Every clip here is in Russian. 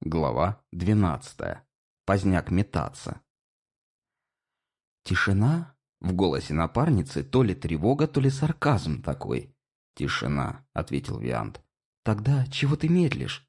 Глава двенадцатая. Поздняк метаться. Тишина? В голосе напарницы то ли тревога, то ли сарказм такой. «Тишина», — ответил Виант. «Тогда чего ты медлишь?»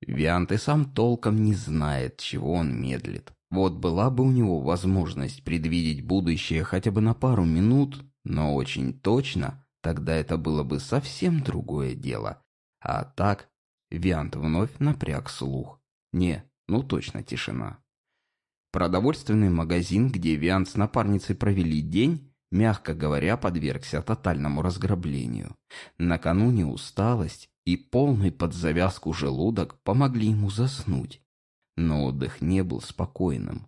Виант и сам толком не знает, чего он медлит. Вот была бы у него возможность предвидеть будущее хотя бы на пару минут, но очень точно, тогда это было бы совсем другое дело. А так, Виант вновь напряг слух. Не, ну точно тишина. Продовольственный магазин, где Виант с напарницей провели день, мягко говоря, подвергся тотальному разграблению. Накануне усталость и полный под завязку желудок помогли ему заснуть. Но отдых не был спокойным.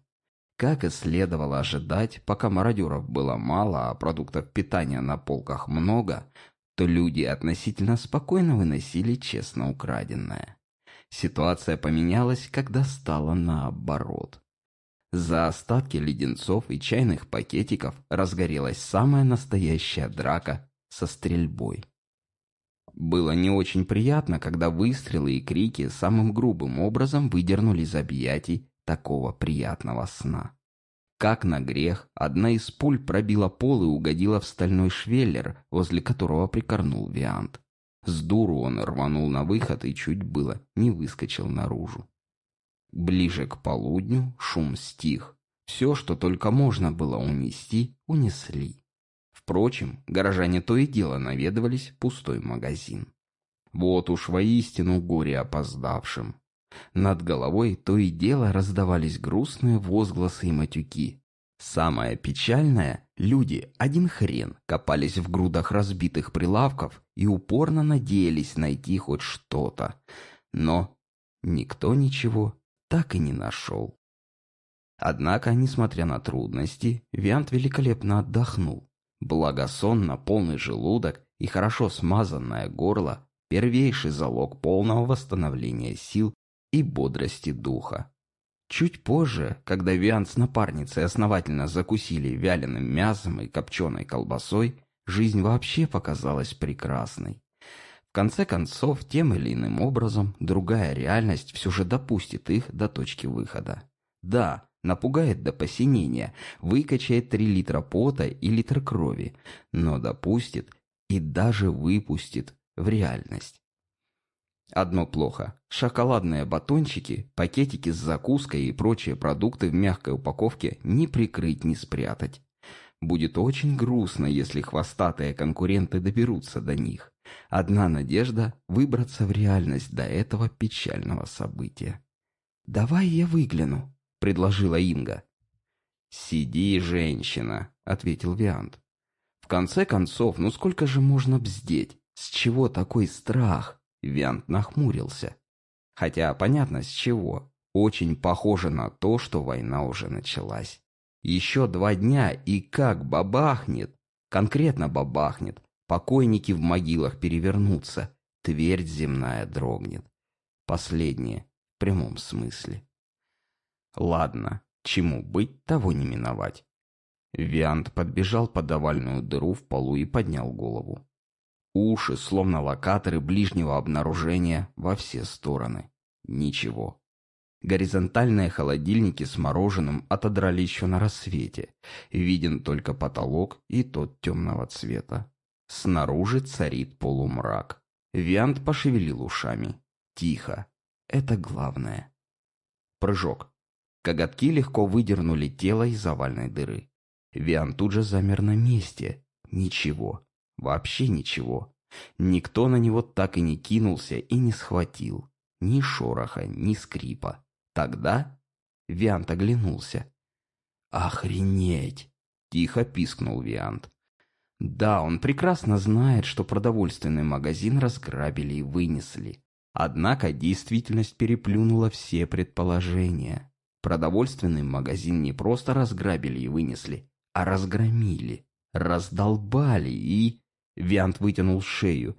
Как и следовало ожидать, пока мародеров было мало, а продуктов питания на полках много, то люди относительно спокойно выносили честно украденное. Ситуация поменялась, когда стало наоборот. За остатки леденцов и чайных пакетиков разгорелась самая настоящая драка со стрельбой. Было не очень приятно, когда выстрелы и крики самым грубым образом выдернули из объятий такого приятного сна. Как на грех, одна из пуль пробила пол и угодила в стальной швеллер, возле которого прикорнул Виант. С дуру он рванул на выход и чуть было не выскочил наружу. Ближе к полудню шум стих. Все, что только можно было унести, унесли. Впрочем, горожане то и дело наведывались в пустой магазин. Вот уж воистину горе опоздавшим. Над головой то и дело раздавались грустные возгласы и матюки. Самое печальное, люди, один хрен, копались в грудах разбитых прилавков и упорно надеялись найти хоть что-то. Но никто ничего так и не нашел. Однако, несмотря на трудности, Виант великолепно отдохнул. Благосон на полный желудок и хорошо смазанное горло – первейший залог полного восстановления сил и бодрости духа. Чуть позже, когда Виант с напарницей основательно закусили вяленым мясом и копченой колбасой, жизнь вообще показалась прекрасной. В конце концов, тем или иным образом, другая реальность все же допустит их до точки выхода. Да, напугает до посинения, выкачает 3 литра пота и литр крови, но допустит и даже выпустит в реальность. Одно плохо. Шоколадные батончики, пакетики с закуской и прочие продукты в мягкой упаковке не прикрыть, не спрятать. Будет очень грустно, если хвостатые конкуренты доберутся до них. Одна надежда – выбраться в реальность до этого печального события. «Давай я выгляну», – предложила Инга. «Сиди, женщина», – ответил Виант. «В конце концов, ну сколько же можно бздеть? С чего такой страх?» Виант нахмурился. Хотя понятно с чего. Очень похоже на то, что война уже началась. Еще два дня и как бабахнет. Конкретно бабахнет. Покойники в могилах перевернутся. Твердь земная дрогнет. Последнее. В прямом смысле. Ладно, чему быть, того не миновать. Виант подбежал под овальную дыру в полу и поднял голову. Уши, словно локаторы ближнего обнаружения, во все стороны. Ничего. Горизонтальные холодильники с мороженым отодрали еще на рассвете. Виден только потолок и тот темного цвета. Снаружи царит полумрак. Виант пошевелил ушами. Тихо. Это главное. Прыжок. Коготки легко выдернули тело из овальной дыры. Виан тут же замер на месте. Ничего. Вообще ничего. Никто на него так и не кинулся и не схватил. Ни шороха, ни скрипа. Тогда Виант оглянулся. «Охренеть!» — тихо пискнул Виант. Да, он прекрасно знает, что продовольственный магазин разграбили и вынесли. Однако действительность переплюнула все предположения. Продовольственный магазин не просто разграбили и вынесли, а разгромили, раздолбали и... Виант вытянул шею.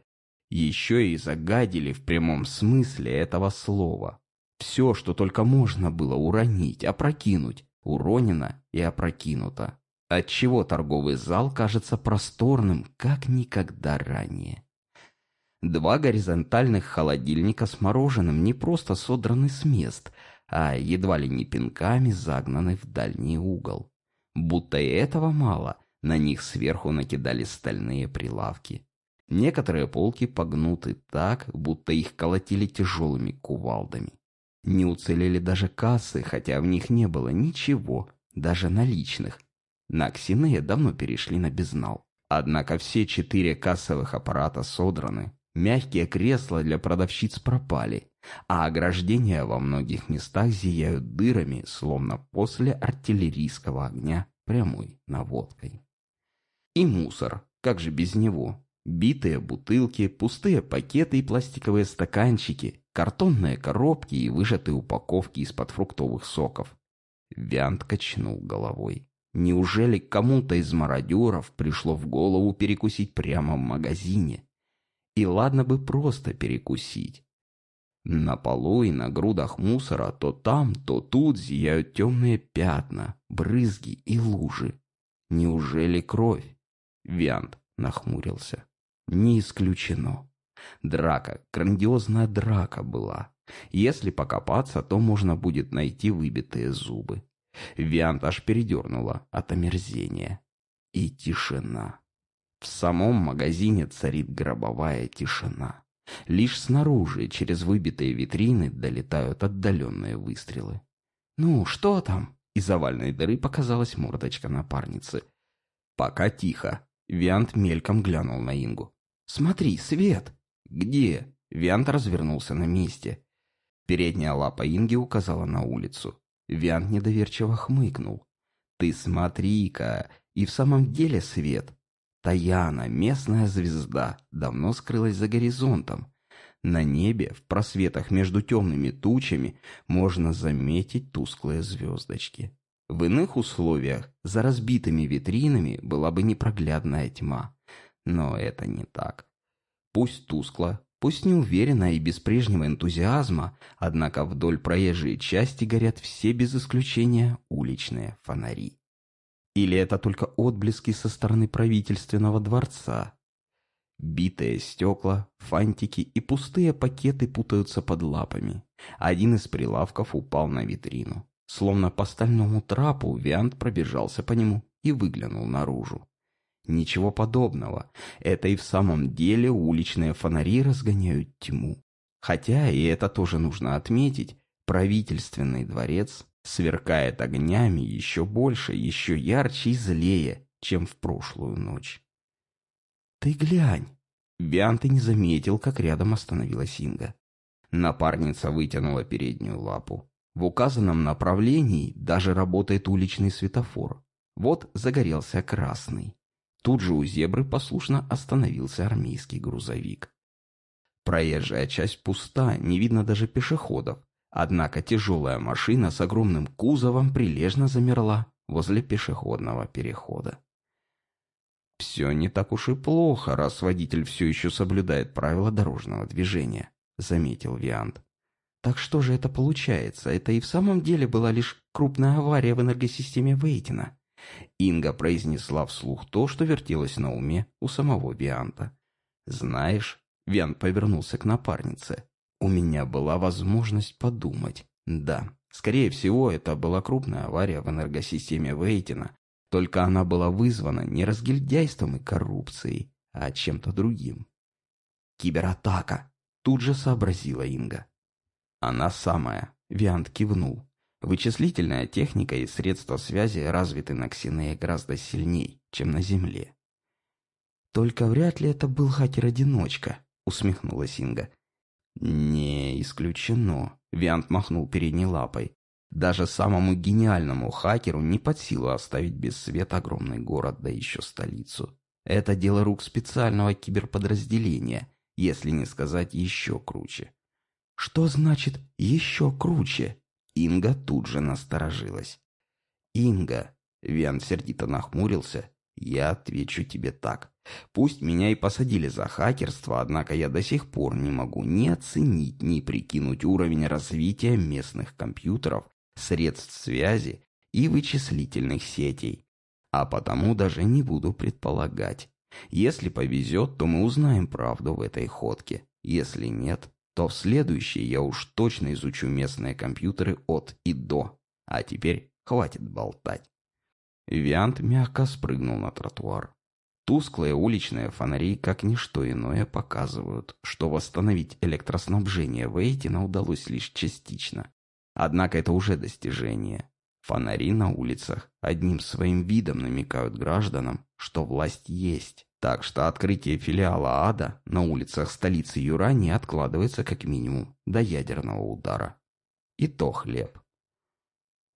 Еще и загадили в прямом смысле этого слова. Все, что только можно было уронить, опрокинуть, уронено и опрокинуто. Отчего торговый зал кажется просторным, как никогда ранее. Два горизонтальных холодильника с мороженым не просто содраны с мест, а едва ли не пинками загнаны в дальний угол. Будто и этого мало, на них сверху накидали стальные прилавки. Некоторые полки погнуты так, будто их колотили тяжелыми кувалдами. Не уцелели даже кассы, хотя в них не было ничего, даже наличных. На Ксинея давно перешли на безнал. Однако все четыре кассовых аппарата содраны, мягкие кресла для продавщиц пропали, а ограждения во многих местах зияют дырами, словно после артиллерийского огня прямой наводкой. И мусор, как же без него? Битые бутылки, пустые пакеты и пластиковые стаканчики, картонные коробки и выжатые упаковки из-под фруктовых соков. Вянт качнул головой. Неужели кому-то из мародеров пришло в голову перекусить прямо в магазине? И ладно бы просто перекусить. На полу и на грудах мусора то там, то тут зияют темные пятна, брызги и лужи. Неужели кровь? Вянт нахмурился. Не исключено. Драка, грандиозная драка была. Если покопаться, то можно будет найти выбитые зубы. Виант аж передернула от омерзения. И тишина. В самом магазине царит гробовая тишина. Лишь снаружи, через выбитые витрины, долетают отдаленные выстрелы. «Ну, что там?» Из овальной дыры показалась мордочка напарницы. «Пока тихо». Виант мельком глянул на Ингу. «Смотри, свет!» «Где?» Виант развернулся на месте. Передняя лапа Инги указала на улицу. Виант недоверчиво хмыкнул. «Ты смотри-ка! И в самом деле свет!» Таяна, местная звезда, давно скрылась за горизонтом. На небе, в просветах между темными тучами, можно заметить тусклые звездочки. В иных условиях за разбитыми витринами была бы непроглядная тьма. Но это не так. Пусть тускло, пусть неуверенно и без прежнего энтузиазма, однако вдоль проезжей части горят все без исключения уличные фонари. Или это только отблески со стороны правительственного дворца? Битые стекла, фантики и пустые пакеты путаются под лапами. Один из прилавков упал на витрину. Словно по стальному трапу Виант пробежался по нему и выглянул наружу. Ничего подобного. Это и в самом деле уличные фонари разгоняют тьму. Хотя, и это тоже нужно отметить, правительственный дворец сверкает огнями еще больше, еще ярче и злее, чем в прошлую ночь. «Ты глянь!» Виант и не заметил, как рядом остановилась Инга. Напарница вытянула переднюю лапу. В указанном направлении даже работает уличный светофор. Вот загорелся красный. Тут же у зебры послушно остановился армейский грузовик. Проезжая часть пуста, не видно даже пешеходов. Однако тяжелая машина с огромным кузовом прилежно замерла возле пешеходного перехода. «Все не так уж и плохо, раз водитель все еще соблюдает правила дорожного движения», — заметил Виант. «Так что же это получается? Это и в самом деле была лишь крупная авария в энергосистеме Вейтина?» Инга произнесла вслух то, что вертелось на уме у самого Вианта. «Знаешь...» — Виант повернулся к напарнице. «У меня была возможность подумать. Да, скорее всего, это была крупная авария в энергосистеме Вейтина, только она была вызвана не разгильдяйством и коррупцией, а чем-то другим. «Кибератака!» — тут же сообразила Инга. «Она самая», — Виант кивнул. Вычислительная техника и средства связи развиты на Ксинее гораздо сильней, чем на Земле. «Только вряд ли это был хакер-одиночка», — усмехнулась Инга. «Не исключено», — Виант махнул передней лапой. «Даже самому гениальному хакеру не под силу оставить без света огромный город, да еще столицу. Это дело рук специального киберподразделения, если не сказать еще круче». «Что значит «еще круче»?» Инга тут же насторожилась. «Инга», — Виан сердито нахмурился, — «я отвечу тебе так. Пусть меня и посадили за хакерство, однако я до сих пор не могу ни оценить, ни прикинуть уровень развития местных компьютеров, средств связи и вычислительных сетей, а потому даже не буду предполагать. Если повезет, то мы узнаем правду в этой ходке. Если нет, то в следующей я уж точно изучу местные компьютеры от и до. А теперь хватит болтать. Виант мягко спрыгнул на тротуар. Тусклые уличные фонари, как ничто иное, показывают, что восстановить электроснабжение Вейтина удалось лишь частично. Однако это уже достижение. Фонари на улицах одним своим видом намекают гражданам, что власть есть. Так что открытие филиала ада на улицах столицы Юра не откладывается как минимум до ядерного удара. И то хлеб.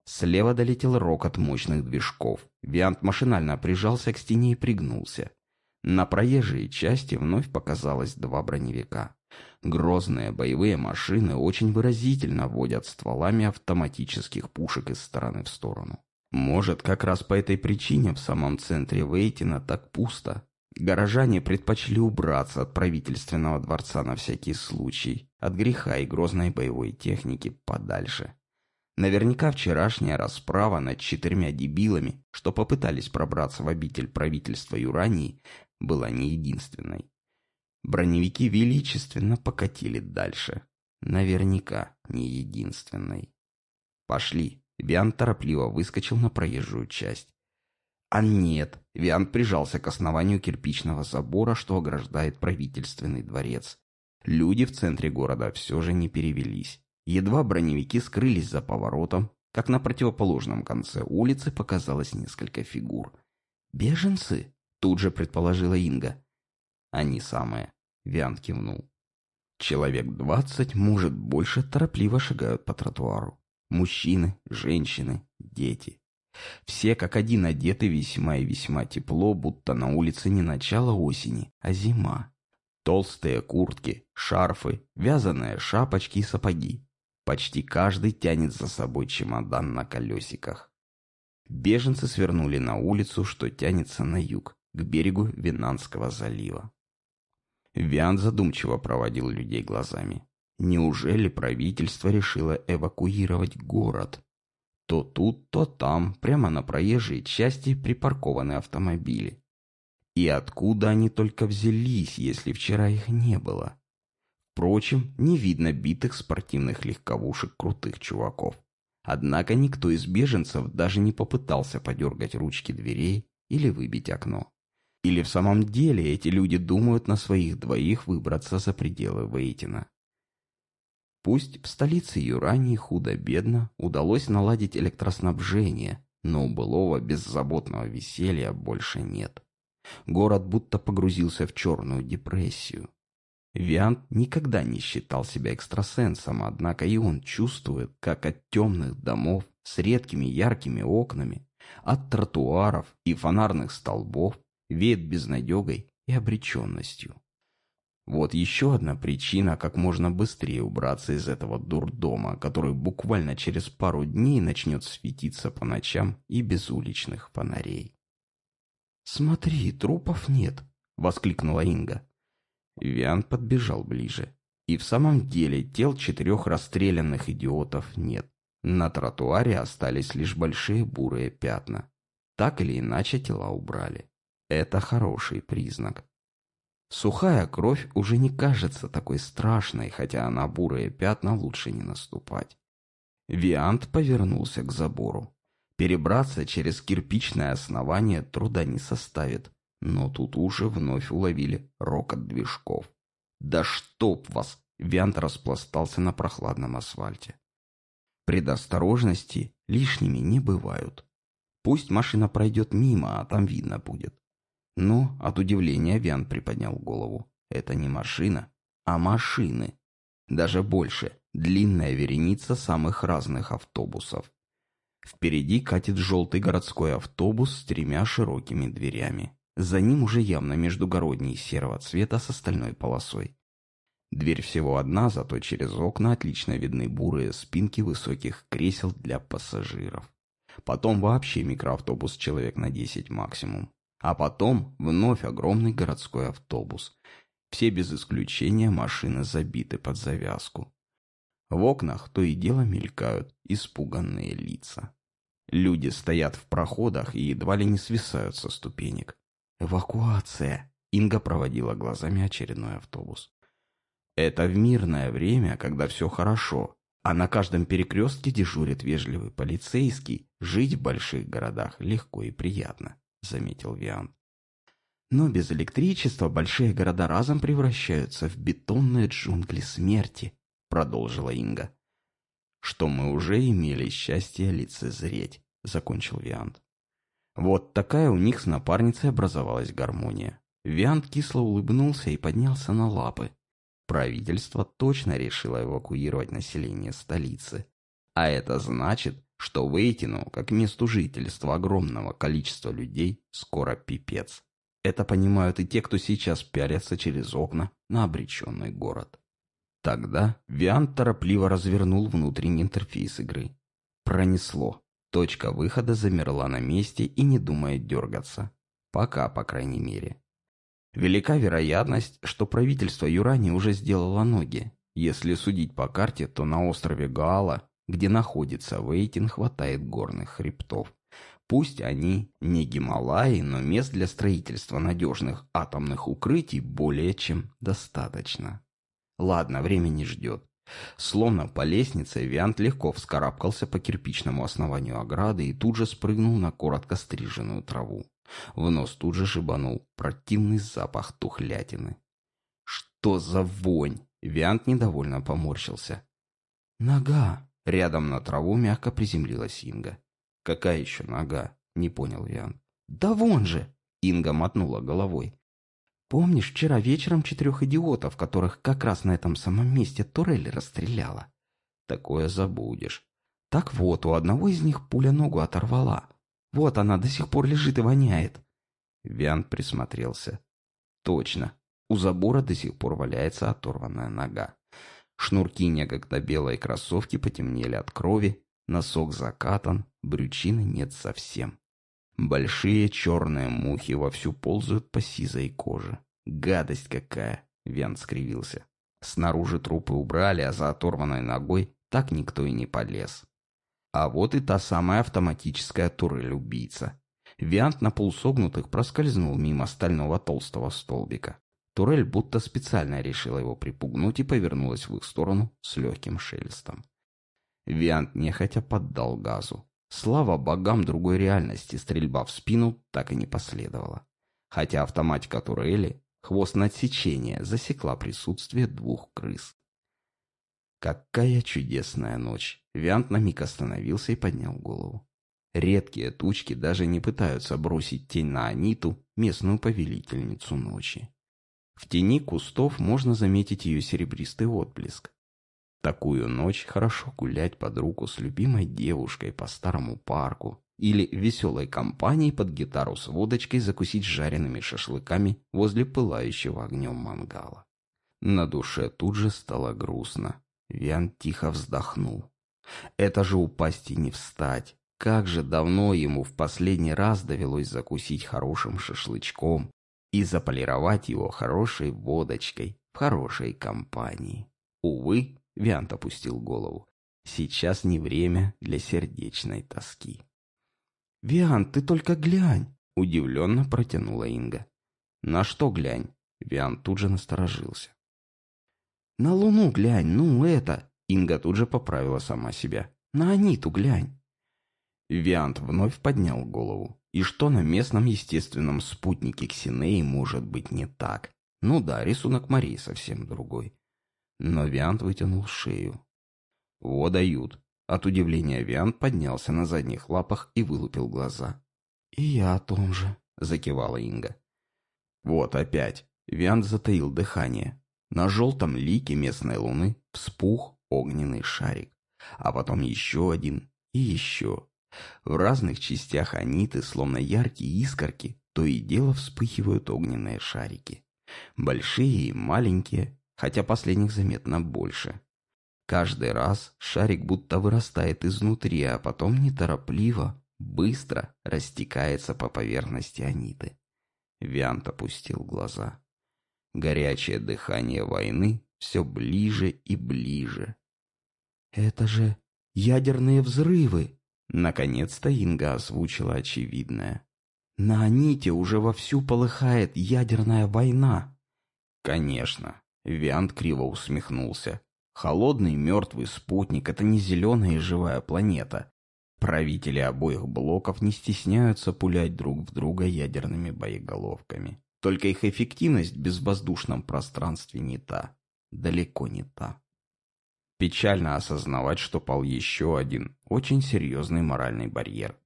Слева долетел рокот мощных движков. Виант машинально прижался к стене и пригнулся. На проезжей части вновь показалось два броневика. Грозные боевые машины очень выразительно водят стволами автоматических пушек из стороны в сторону. Может, как раз по этой причине в самом центре Вейтина так пусто, Горожане предпочли убраться от правительственного дворца на всякий случай, от греха и грозной боевой техники подальше. Наверняка вчерашняя расправа над четырьмя дебилами, что попытались пробраться в обитель правительства Юрании, была не единственной. Броневики величественно покатили дальше. Наверняка не единственной. «Пошли!» Биан торопливо выскочил на проезжую часть. А нет, Виан прижался к основанию кирпичного забора, что ограждает правительственный дворец. Люди в центре города все же не перевелись. Едва броневики скрылись за поворотом, как на противоположном конце улицы показалось несколько фигур. «Беженцы?» — тут же предположила Инга. «Они самые», — Виан кивнул. Человек двадцать, может, больше торопливо шагают по тротуару. Мужчины, женщины, дети. Все как один одеты весьма и весьма тепло, будто на улице не начало осени, а зима. Толстые куртки, шарфы, вязаные шапочки и сапоги. Почти каждый тянет за собой чемодан на колесиках. Беженцы свернули на улицу, что тянется на юг, к берегу Винанского залива. Виан задумчиво проводил людей глазами. Неужели правительство решило эвакуировать город? То тут, то там, прямо на проезжей части припаркованы автомобили. И откуда они только взялись, если вчера их не было? Впрочем, не видно битых спортивных легковушек крутых чуваков. Однако никто из беженцев даже не попытался подергать ручки дверей или выбить окно. Или в самом деле эти люди думают на своих двоих выбраться за пределы Вейтина. Пусть в столице Юрании худо-бедно удалось наладить электроснабжение, но у былого беззаботного веселья больше нет. Город будто погрузился в черную депрессию. Виант никогда не считал себя экстрасенсом, однако и он чувствует, как от темных домов с редкими яркими окнами, от тротуаров и фонарных столбов веет безнадегой и обреченностью. Вот еще одна причина, как можно быстрее убраться из этого дурдома, который буквально через пару дней начнет светиться по ночам и без уличных фонарей. «Смотри, трупов нет!» — воскликнула Инга. Виан подбежал ближе. И в самом деле тел четырех расстрелянных идиотов нет. На тротуаре остались лишь большие бурые пятна. Так или иначе тела убрали. Это хороший признак. Сухая кровь уже не кажется такой страшной, хотя на бурые пятна лучше не наступать. Виант повернулся к забору. Перебраться через кирпичное основание труда не составит, но тут уже вновь уловили рокот движков. «Да чтоб вас!» Виант распластался на прохладном асфальте. Предосторожности лишними не бывают. Пусть машина пройдет мимо, а там видно будет. Но от удивления Виан приподнял голову. Это не машина, а машины. Даже больше. Длинная вереница самых разных автобусов. Впереди катит желтый городской автобус с тремя широкими дверями. За ним уже явно междугородний серого цвета с остальной полосой. Дверь всего одна, зато через окна отлично видны бурые спинки высоких кресел для пассажиров. Потом вообще микроавтобус человек на 10 максимум. А потом вновь огромный городской автобус. Все без исключения машины забиты под завязку. В окнах то и дело мелькают испуганные лица. Люди стоят в проходах и едва ли не свисают со ступенек. Эвакуация. Инга проводила глазами очередной автобус. Это в мирное время, когда все хорошо, а на каждом перекрестке дежурит вежливый полицейский. Жить в больших городах легко и приятно, заметил Виан. Но без электричества большие города разом превращаются в бетонные джунгли смерти, продолжила Инга. Что мы уже имели счастье лицезреть, закончил Виант. Вот такая у них с напарницей образовалась гармония. Виант кисло улыбнулся и поднялся на лапы. Правительство точно решило эвакуировать население столицы. А это значит, что Вейтину, как месту жительства огромного количества людей, скоро пипец. Это понимают и те, кто сейчас пялятся через окна на обреченный город. Тогда Виант торопливо развернул внутренний интерфейс игры. Пронесло. Точка выхода замерла на месте и не думает дергаться. Пока, по крайней мере. Велика вероятность, что правительство Юрани уже сделало ноги. Если судить по карте, то на острове Гаала, где находится Вейтин, хватает горных хребтов. Пусть они не Гималаи, но мест для строительства надежных атомных укрытий более чем достаточно. Ладно, время не ждет. Словно по лестнице, Виант легко вскарабкался по кирпичному основанию ограды и тут же спрыгнул на коротко стриженную траву. В нос тут же шибанул противный запах тухлятины. «Что за вонь?» Виант недовольно поморщился. «Нога!» Рядом на траву мягко приземлилась Инга. «Какая еще нога?» — не понял Виант. «Да вон же!» — Инга мотнула головой. «Помнишь вчера вечером четырех идиотов, которых как раз на этом самом месте Турель расстреляла?» «Такое забудешь». «Так вот, у одного из них пуля ногу оторвала. Вот она до сих пор лежит и воняет». Виант присмотрелся. «Точно. У забора до сих пор валяется оторванная нога. Шнурки некогда белой кроссовки потемнели от крови, носок закатан, брючины нет совсем. Большие черные мухи вовсю ползают по сизой коже. Гадость какая! Вен скривился. Снаружи трупы убрали, а за оторванной ногой так никто и не полез. А вот и та самая автоматическая турель-убийца. Виант на полусогнутых проскользнул мимо стального толстого столбика. Турель будто специально решила его припугнуть и повернулась в их сторону с легким шелестом. Виант нехотя поддал газу. Слава богам другой реальности, стрельба в спину так и не последовала. Хотя автоматика турели, хвост на отсечение, засекла присутствие двух крыс. Какая чудесная ночь! Виант на миг остановился и поднял голову. Редкие тучки даже не пытаются бросить тень на Аниту, местную повелительницу ночи. В тени кустов можно заметить ее серебристый отблеск. Такую ночь хорошо гулять под руку с любимой девушкой по старому парку или веселой компанией под гитару с водочкой закусить жареными шашлыками возле пылающего огнем мангала. На душе тут же стало грустно. Виан тихо вздохнул. Это же упасть и не встать. Как же давно ему в последний раз довелось закусить хорошим шашлычком и заполировать его хорошей водочкой в хорошей компании. Увы, Виант опустил голову. Сейчас не время для сердечной тоски. «Виант, ты только глянь!» — удивленно протянула Инга. «На что глянь?» Виант тут же насторожился. «На луну глянь, ну это...» Инга тут же поправила сама себя. «На Аниту глянь!» Виант вновь поднял голову. И что на местном естественном спутнике Ксинеи может быть не так? Ну да, рисунок Марии совсем другой. Но Виант вытянул шею. «Во дают!» От удивления Виант поднялся на задних лапах и вылупил глаза. «И я о том же», — закивала Инга. «Вот опять!» Виант затаил дыхание. На желтом лике местной луны вспух огненный шарик. А потом еще один и еще. В разных частях аниты, словно яркие искорки, то и дело вспыхивают огненные шарики. Большие и маленькие, хотя последних заметно больше. Каждый раз шарик будто вырастает изнутри, а потом неторопливо, быстро растекается по поверхности аниты. Виант опустил глаза. Горячее дыхание войны все ближе и ближе. «Это же ядерные взрывы!» Наконец-то Инга озвучила очевидное. На Аните уже вовсю полыхает ядерная война. Конечно, Виант криво усмехнулся. Холодный мертвый спутник — это не зеленая и живая планета. Правители обоих блоков не стесняются пулять друг в друга ядерными боеголовками. Только их эффективность в безвоздушном пространстве не та. Далеко не та. Печально осознавать, что пал еще один, очень серьезный моральный барьер.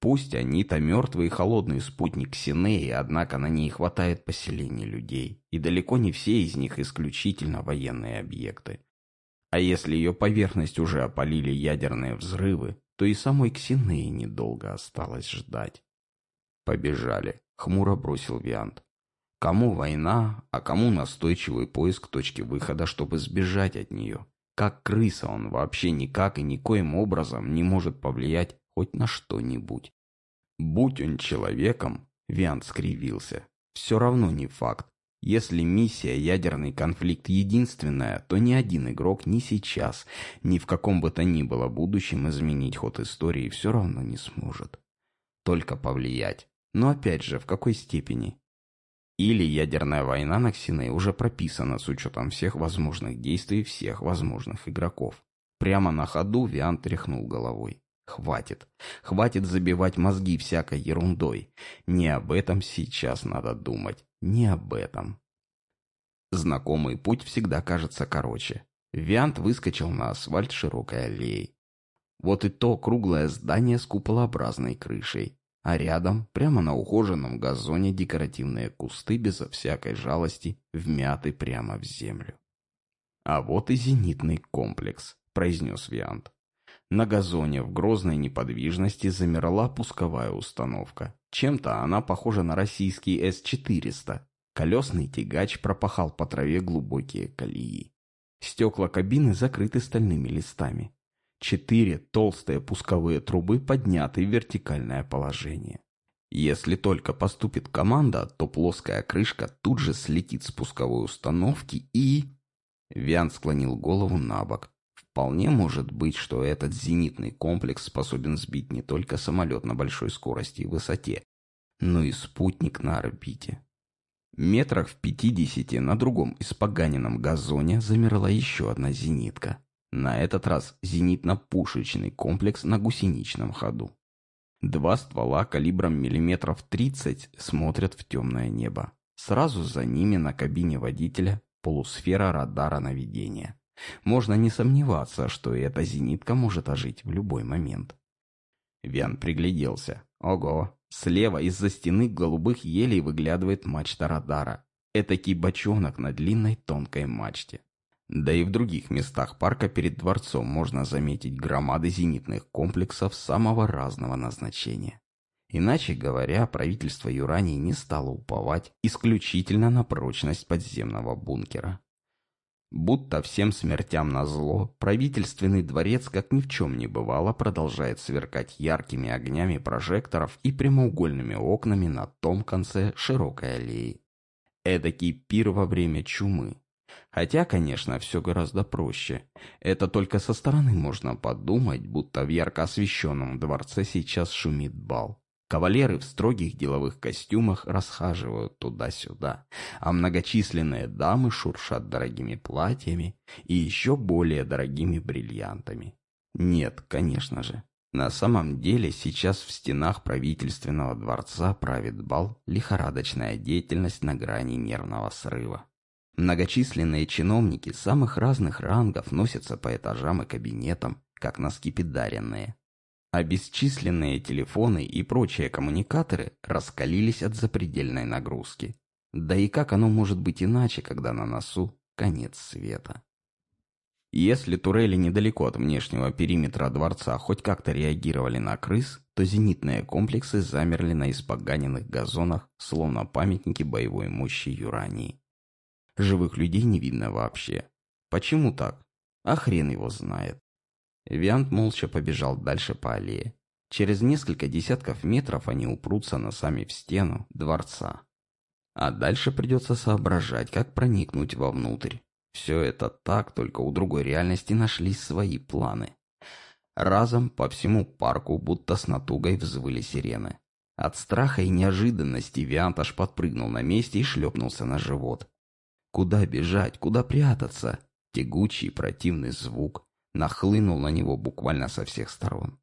Пусть они-то мертвый и холодный спутник Синеи, однако на ней хватает поселений людей, и далеко не все из них исключительно военные объекты. А если ее поверхность уже опалили ядерные взрывы, то и самой Ксинеи недолго осталось ждать. «Побежали», — хмуро бросил Виант. «Кому война, а кому настойчивый поиск точки выхода, чтобы сбежать от нее? Как крыса он вообще никак и никоим образом не может повлиять хоть на что-нибудь. Будь он человеком, Виант скривился, все равно не факт. Если миссия «Ядерный конфликт» единственная, то ни один игрок ни сейчас, ни в каком бы то ни было будущем изменить ход истории все равно не сможет. Только повлиять. Но опять же, в какой степени? Или ядерная война на Ксиней уже прописана с учетом всех возможных действий всех возможных игроков. Прямо на ходу Виан тряхнул головой. Хватит. Хватит забивать мозги всякой ерундой. Не об этом сейчас надо думать не об этом. Знакомый путь всегда кажется короче. Виант выскочил на асфальт широкой аллеей. Вот и то круглое здание с куполообразной крышей, а рядом, прямо на ухоженном газоне, декоративные кусты безо всякой жалости вмяты прямо в землю. «А вот и зенитный комплекс», — произнес Виант. На газоне в грозной неподвижности замерла пусковая установка. Чем-то она похожа на российский С-400. Колесный тягач пропахал по траве глубокие колеи. Стекла кабины закрыты стальными листами. Четыре толстые пусковые трубы подняты в вертикальное положение. Если только поступит команда, то плоская крышка тут же слетит с пусковой установки и... Виан склонил голову на бок. Вполне может быть, что этот зенитный комплекс способен сбить не только самолет на большой скорости и высоте, но и спутник на орбите. Метрах в пятидесяти на другом испоганенном газоне замерла еще одна зенитка. На этот раз зенитно-пушечный комплекс на гусеничном ходу. Два ствола калибром миллиметров 30 смотрят в темное небо. Сразу за ними на кабине водителя полусфера радара наведения. Можно не сомневаться, что эта зенитка может ожить в любой момент. Виан пригляделся. Ого, слева из-за стены голубых елей выглядывает мачта радара. Этакий бочонок на длинной тонкой мачте. Да и в других местах парка перед дворцом можно заметить громады зенитных комплексов самого разного назначения. Иначе говоря, правительство Юрании не стало уповать исключительно на прочность подземного бункера. Будто всем смертям назло, правительственный дворец, как ни в чем не бывало, продолжает сверкать яркими огнями прожекторов и прямоугольными окнами на том конце широкой аллеи. Эдакий пир во время чумы. Хотя, конечно, все гораздо проще. Это только со стороны можно подумать, будто в ярко освещенном дворце сейчас шумит бал. Кавалеры в строгих деловых костюмах расхаживают туда-сюда, а многочисленные дамы шуршат дорогими платьями и еще более дорогими бриллиантами. Нет, конечно же. На самом деле сейчас в стенах правительственного дворца правит бал лихорадочная деятельность на грани нервного срыва. Многочисленные чиновники самых разных рангов носятся по этажам и кабинетам, как носки педаренные а бесчисленные телефоны и прочие коммуникаторы раскалились от запредельной нагрузки. Да и как оно может быть иначе, когда на носу конец света? Если турели недалеко от внешнего периметра дворца хоть как-то реагировали на крыс, то зенитные комплексы замерли на испоганенных газонах, словно памятники боевой мощи Юрании. Живых людей не видно вообще. Почему так? А хрен его знает. Виант молча побежал дальше по аллее. Через несколько десятков метров они упрутся носами в стену дворца. А дальше придется соображать, как проникнуть вовнутрь. Все это так, только у другой реальности нашлись свои планы. Разом по всему парку будто с натугой взвыли сирены. От страха и неожиданности Виант аж подпрыгнул на месте и шлепнулся на живот. Куда бежать, куда прятаться? Тягучий противный звук нахлынул на него буквально со всех сторон.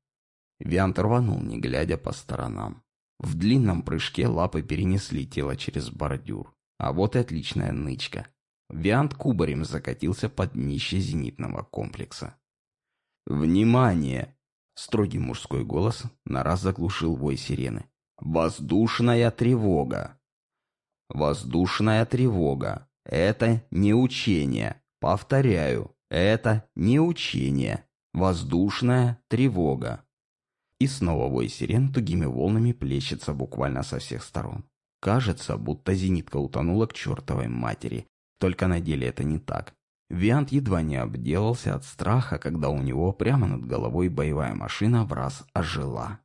Виант рванул, не глядя по сторонам. В длинном прыжке лапы перенесли тело через бордюр. А вот и отличная нычка. Виант кубарем закатился под днище зенитного комплекса. «Внимание!» Строгий мужской голос на раз заглушил вой сирены. «Воздушная тревога!» «Воздушная тревога! Это не учение! Повторяю, это не учение! Воздушная тревога!» И снова вой сирен тугими волнами плещется буквально со всех сторон. Кажется, будто зенитка утонула к чертовой матери. Только на деле это не так. Виант едва не обделался от страха, когда у него прямо над головой боевая машина в раз ожила.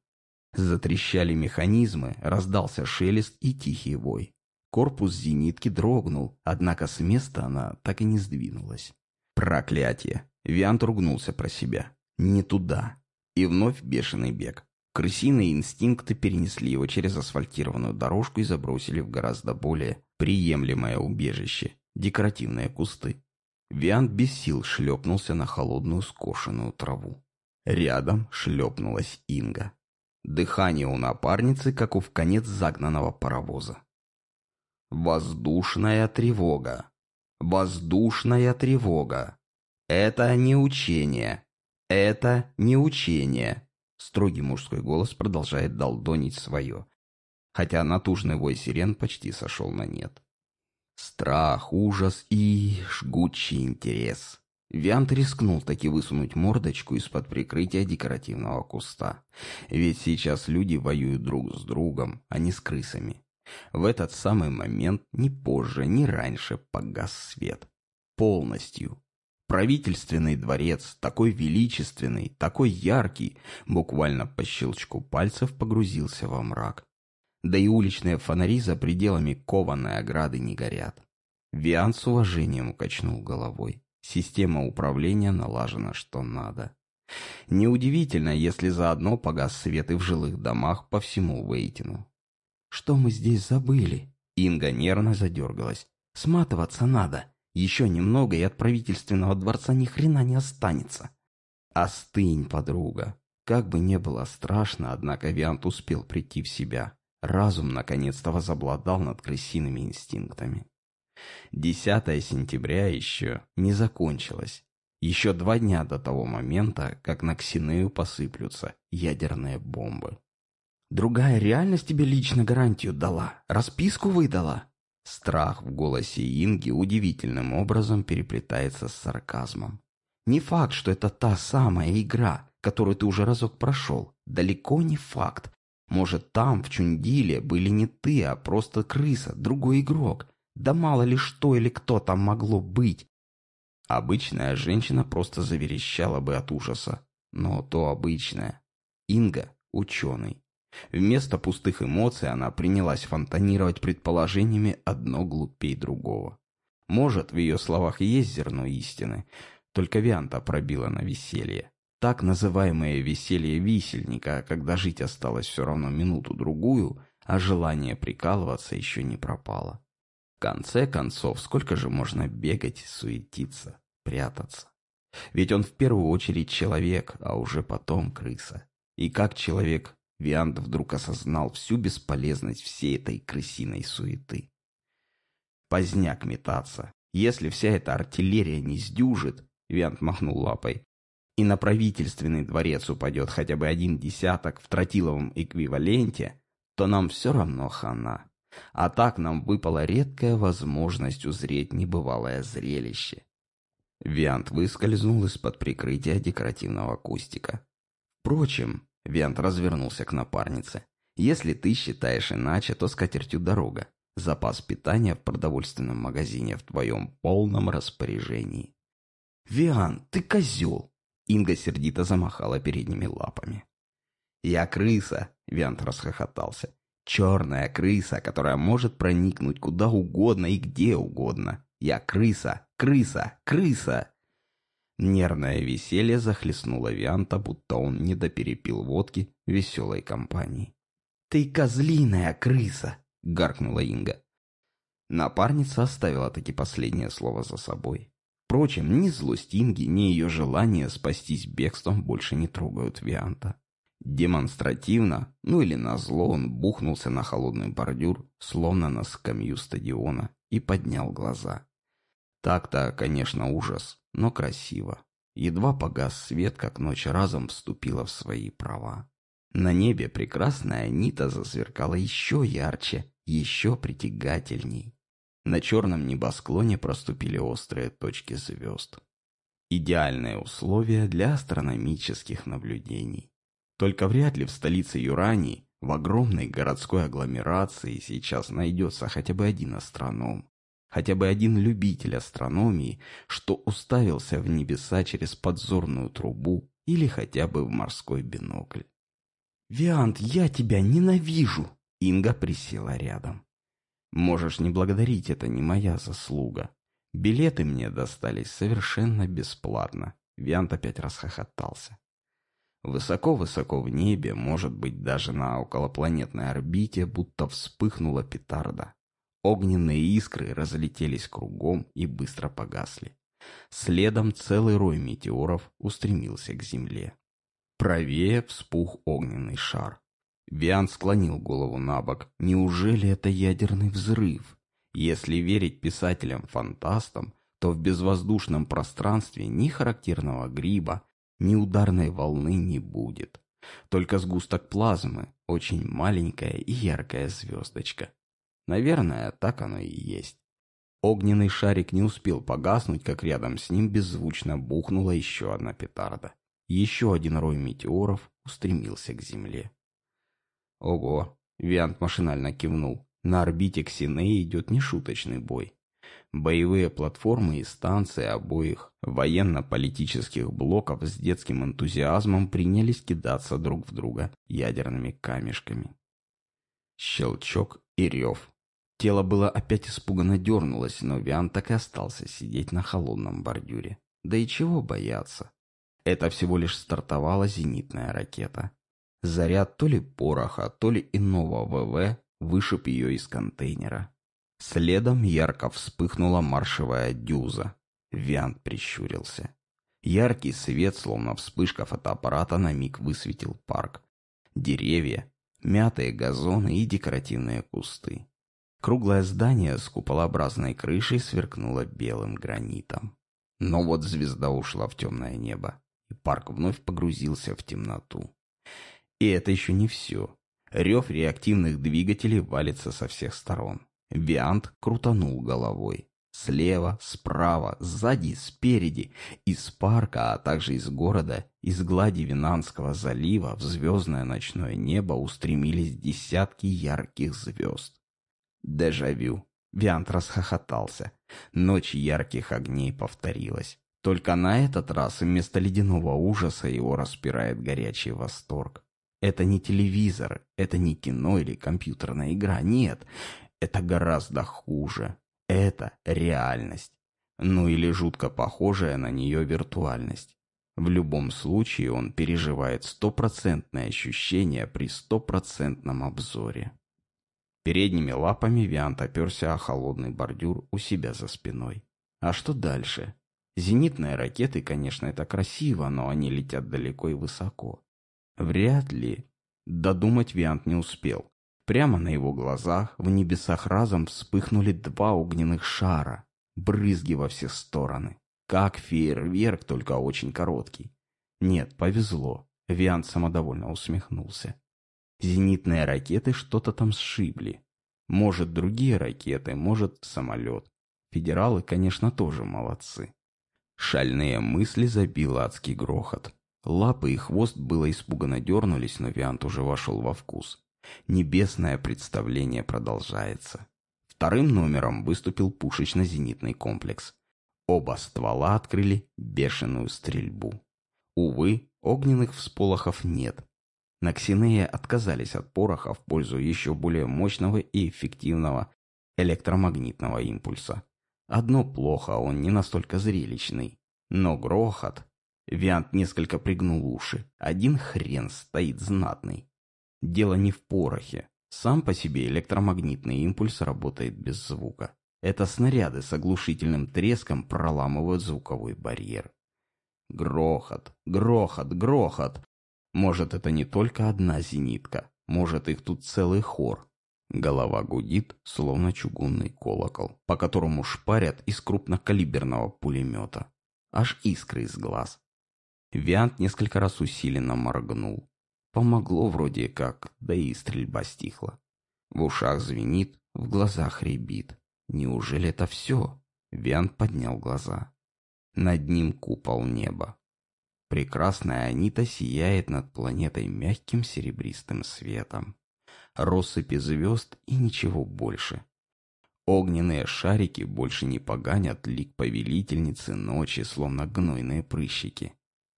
Затрещали механизмы, раздался шелест и тихий вой. Корпус зенитки дрогнул, однако с места она так и не сдвинулась. Проклятие! Виант ругнулся про себя. Не туда. И вновь бешеный бег. Крысиные инстинкты перенесли его через асфальтированную дорожку и забросили в гораздо более приемлемое убежище – декоративные кусты. Виант без сил шлепнулся на холодную скошенную траву. Рядом шлепнулась Инга. Дыхание у напарницы, как у в конец загнанного паровоза. Воздушная тревога. Воздушная тревога. Это не учение. Это не учение. Строгий мужской голос продолжает долдонить свое. Хотя натужный вой сирен почти сошел на нет. Страх, ужас и жгучий интерес. Виант рискнул таки высунуть мордочку из-под прикрытия декоративного куста. Ведь сейчас люди воюют друг с другом, а не с крысами. В этот самый момент ни позже, ни раньше погас свет. Полностью. Правительственный дворец, такой величественный, такой яркий, буквально по щелчку пальцев погрузился во мрак. Да и уличные фонари за пределами кованой ограды не горят. Виан с уважением качнул головой. Система управления налажена что надо. Неудивительно, если заодно погас свет и в жилых домах по всему Вейтину. «Что мы здесь забыли?» Инга нервно задергалась. «Сматываться надо. Еще немного, и от правительственного дворца ни хрена не останется». «Остынь, подруга». Как бы не было страшно, однако Виант успел прийти в себя. Разум наконец-то возобладал над крысиными инстинктами. 10 сентября еще не закончилось. Еще два дня до того момента, как на Ксинею посыплются ядерные бомбы. Другая реальность тебе лично гарантию дала, расписку выдала. Страх в голосе Инги удивительным образом переплетается с сарказмом. Не факт, что это та самая игра, которую ты уже разок прошел. Далеко не факт. Может, там, в Чундиле, были не ты, а просто крыса, другой игрок. Да мало ли что или кто там могло быть. Обычная женщина просто заверещала бы от ужаса. Но то обычная. Инга – ученый. Вместо пустых эмоций она принялась фонтанировать предположениями одно глупей другого. Может, в ее словах есть зерно истины, только Вианта пробила на веселье. Так называемое веселье висельника, когда жить осталось все равно минуту-другую, а желание прикалываться еще не пропало. В конце концов, сколько же можно бегать, суетиться, прятаться? Ведь он в первую очередь человек, а уже потом крыса. И как человек, Виант вдруг осознал всю бесполезность всей этой крысиной суеты. Поздняк метаться. Если вся эта артиллерия не сдюжит, Виант махнул лапой, и на правительственный дворец упадет хотя бы один десяток в тротиловом эквиваленте, то нам все равно хана. А так нам выпала редкая возможность узреть небывалое зрелище. Виант выскользнул из-под прикрытия декоративного кустика. Впрочем, Виант развернулся к напарнице. Если ты считаешь иначе, то скатертью дорога. Запас питания в продовольственном магазине в твоем полном распоряжении. «Виан, ты козел!» Инга сердито замахала передними лапами. «Я крыса!» — Виант расхохотался. «Черная крыса, которая может проникнуть куда угодно и где угодно. Я крыса! Крыса! Крыса!» Нервное веселье захлестнуло Вианта, будто он недоперепил водки веселой компании. «Ты козлиная крыса!» — гаркнула Инга. Напарница оставила таки последнее слово за собой. Впрочем, ни злость Инги, ни ее желание спастись бегством больше не трогают Вианта. Демонстративно, ну или назло, он бухнулся на холодный бордюр, словно на скамью стадиона, и поднял глаза. Так-то, конечно, ужас, но красиво. Едва погас свет, как ночь разом вступила в свои права. На небе прекрасная Нита засверкала еще ярче, еще притягательней. На черном небосклоне проступили острые точки звезд. Идеальные условия для астрономических наблюдений. Только вряд ли в столице Юрании, в огромной городской агломерации, сейчас найдется хотя бы один астроном. Хотя бы один любитель астрономии, что уставился в небеса через подзорную трубу или хотя бы в морской бинокль. «Виант, я тебя ненавижу!» Инга присела рядом. «Можешь не благодарить, это не моя заслуга. Билеты мне достались совершенно бесплатно». Виант опять расхохотался. Высоко-высоко в небе, может быть, даже на околопланетной орбите, будто вспыхнула петарда. Огненные искры разлетелись кругом и быстро погасли. Следом целый рой метеоров устремился к Земле. Правее вспух огненный шар. Виан склонил голову на бок. Неужели это ядерный взрыв? Если верить писателям-фантастам, то в безвоздушном пространстве ни характерного гриба, ни ударной волны не будет. Только сгусток плазмы, очень маленькая и яркая звездочка. Наверное, так оно и есть. Огненный шарик не успел погаснуть, как рядом с ним беззвучно бухнула еще одна петарда. Еще один рой метеоров устремился к Земле. Ого, Виант машинально кивнул. На орбите Ксинеи идет нешуточный бой. Боевые платформы и станции обоих военно-политических блоков с детским энтузиазмом принялись кидаться друг в друга ядерными камешками. Щелчок и рев. Тело было опять испуганно дернулось, но Виан так и остался сидеть на холодном бордюре. Да и чего бояться? Это всего лишь стартовала зенитная ракета. Заряд то ли пороха, то ли иного ВВ вышиб ее из контейнера. Следом ярко вспыхнула маршевая дюза. Виант прищурился. Яркий свет, словно вспышка фотоаппарата, на миг высветил парк. Деревья, мятые газоны и декоративные кусты. Круглое здание с куполообразной крышей сверкнуло белым гранитом. Но вот звезда ушла в темное небо, и парк вновь погрузился в темноту. И это еще не все. Рев реактивных двигателей валится со всех сторон. Виант крутанул головой. Слева, справа, сзади, спереди, из парка, а также из города, из глади Винанского залива в звездное ночное небо устремились десятки ярких звезд. Дежавю. Виант расхохотался. Ночь ярких огней повторилась. Только на этот раз вместо ледяного ужаса его распирает горячий восторг. Это не телевизор, это не кино или компьютерная игра, нет. Это гораздо хуже. Это реальность. Ну или жутко похожая на нее виртуальность. В любом случае он переживает стопроцентное ощущение при стопроцентном обзоре. Передними лапами Виант оперся о холодный бордюр у себя за спиной. А что дальше? Зенитные ракеты, конечно, это красиво, но они летят далеко и высоко. Вряд ли. Додумать Виант не успел. Прямо на его глазах в небесах разом вспыхнули два огненных шара, брызги во все стороны. Как фейерверк, только очень короткий. Нет, повезло. Виант самодовольно усмехнулся. Зенитные ракеты что-то там сшибли. Может, другие ракеты, может, самолет. Федералы, конечно, тоже молодцы. Шальные мысли забил адский грохот. Лапы и хвост было испуганно дернулись, но Виант уже вошел во вкус. Небесное представление продолжается. Вторым номером выступил пушечно-зенитный комплекс. Оба ствола открыли бешеную стрельбу. Увы, огненных всполохов нет. На Ксинея отказались от пороха в пользу еще более мощного и эффективного электромагнитного импульса. Одно плохо, он не настолько зрелищный. Но грохот... Виант несколько пригнул уши. Один хрен стоит знатный. Дело не в порохе. Сам по себе электромагнитный импульс работает без звука. Это снаряды с оглушительным треском проламывают звуковой барьер. Грохот, грохот, грохот. Может, это не только одна зенитка, может, их тут целый хор. Голова гудит, словно чугунный колокол, по которому шпарят из крупнокалиберного пулемета. Аж искры из глаз. Виант несколько раз усиленно моргнул. Помогло вроде как, да и стрельба стихла. В ушах звенит, в глазах рябит. Неужели это все? Виант поднял глаза. Над ним купол неба. Прекрасная Анита сияет над планетой мягким серебристым светом. Россыпи звезд и ничего больше. Огненные шарики больше не поганят лик повелительницы ночи, словно гнойные прыщики.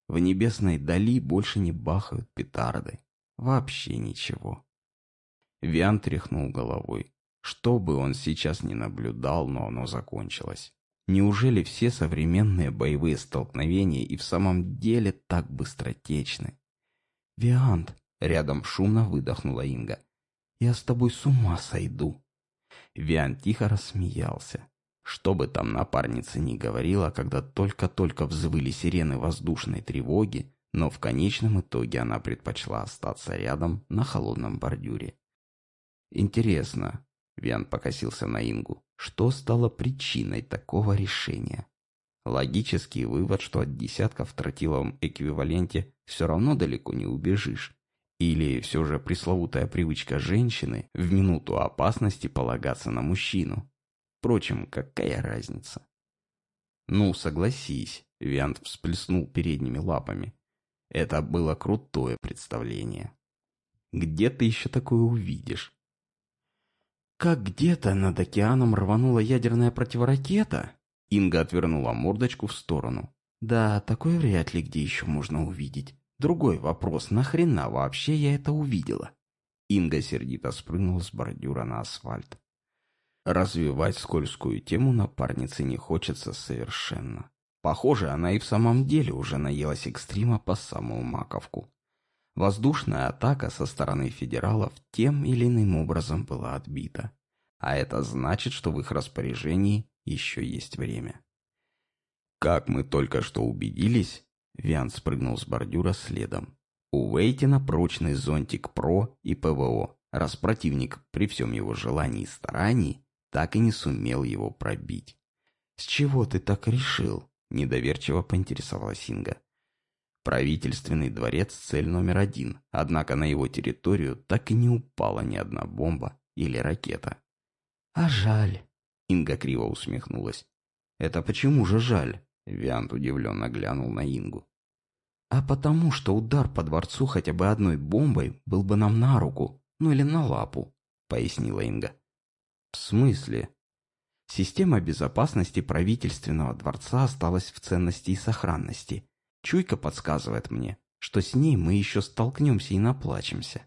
В небесной дали больше не бахают петарды. Вообще ничего. Виан тряхнул головой. Что бы он сейчас ни наблюдал, но оно закончилось. Неужели все современные боевые столкновения и в самом деле так быстротечны? «Виант!» — рядом шумно выдохнула Инга. «Я с тобой с ума сойду!» Виант тихо рассмеялся. Что бы там напарница ни говорила, когда только-только взвыли сирены воздушной тревоги, но в конечном итоге она предпочла остаться рядом на холодном бордюре. Интересно, Виан покосился на Ингу. Что стало причиной такого решения? Логический вывод, что от десятка в тротиловом эквиваленте все равно далеко не убежишь. Или все же пресловутая привычка женщины в минуту опасности полагаться на мужчину. Впрочем, какая разница? Ну, согласись, Виант всплеснул передними лапами. Это было крутое представление. Где ты еще такое увидишь? Как где-то над океаном рванула ядерная противоракета? Инга отвернула мордочку в сторону. Да, такое вряд ли где еще можно увидеть. Другой вопрос, нахрена вообще я это увидела? Инга сердито спрыгнула с бордюра на асфальт. Развивать скользкую тему напарнице не хочется совершенно. Похоже, она и в самом деле уже наелась экстрима по самую маковку. Воздушная атака со стороны федералов тем или иным образом была отбита. А это значит, что в их распоряжении еще есть время. Как мы только что убедились, Виан спрыгнул с бордюра следом. У Вейтина прочный зонтик ПРО и ПВО, раз противник при всем его желании и старании так и не сумел его пробить. «С чего ты так решил?» – недоверчиво поинтересовалась Инга. Правительственный дворец – цель номер один, однако на его территорию так и не упала ни одна бомба или ракета. «А жаль!» – Инга криво усмехнулась. «Это почему же жаль?» – Виант удивленно глянул на Ингу. «А потому, что удар по дворцу хотя бы одной бомбой был бы нам на руку, ну или на лапу», – пояснила Инга. «В смысле?» Система безопасности правительственного дворца осталась в ценности и сохранности – Чуйка подсказывает мне, что с ней мы еще столкнемся и наплачемся.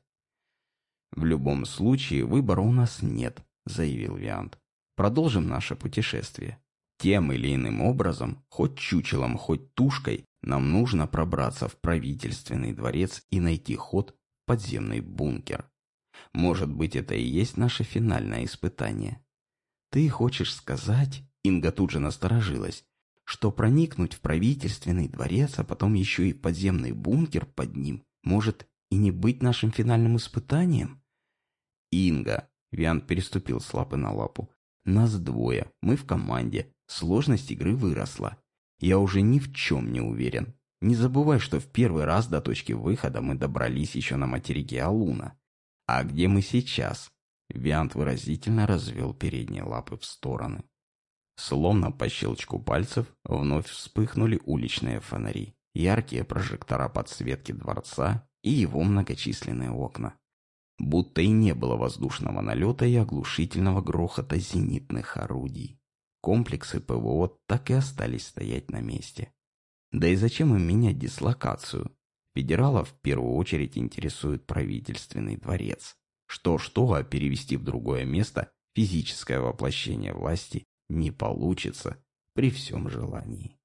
«В любом случае выбора у нас нет», — заявил Виант. «Продолжим наше путешествие. Тем или иным образом, хоть чучелом, хоть тушкой, нам нужно пробраться в правительственный дворец и найти ход в подземный бункер. Может быть, это и есть наше финальное испытание». «Ты хочешь сказать...» Инга тут же насторожилась что проникнуть в правительственный дворец, а потом еще и подземный бункер под ним, может и не быть нашим финальным испытанием? Инга, Виан переступил с лапы на лапу, нас двое, мы в команде, сложность игры выросла. Я уже ни в чем не уверен. Не забывай, что в первый раз до точки выхода мы добрались еще на материке Алуна. А где мы сейчас? Виант выразительно развел передние лапы в стороны. Словно по щелчку пальцев вновь вспыхнули уличные фонари, яркие прожектора подсветки дворца и его многочисленные окна. Будто и не было воздушного налета и оглушительного грохота зенитных орудий. Комплексы ПВО так и остались стоять на месте. Да и зачем им менять дислокацию? Федералов в первую очередь интересует правительственный дворец. Что-что, а перевести в другое место физическое воплощение власти не получится при всем желании.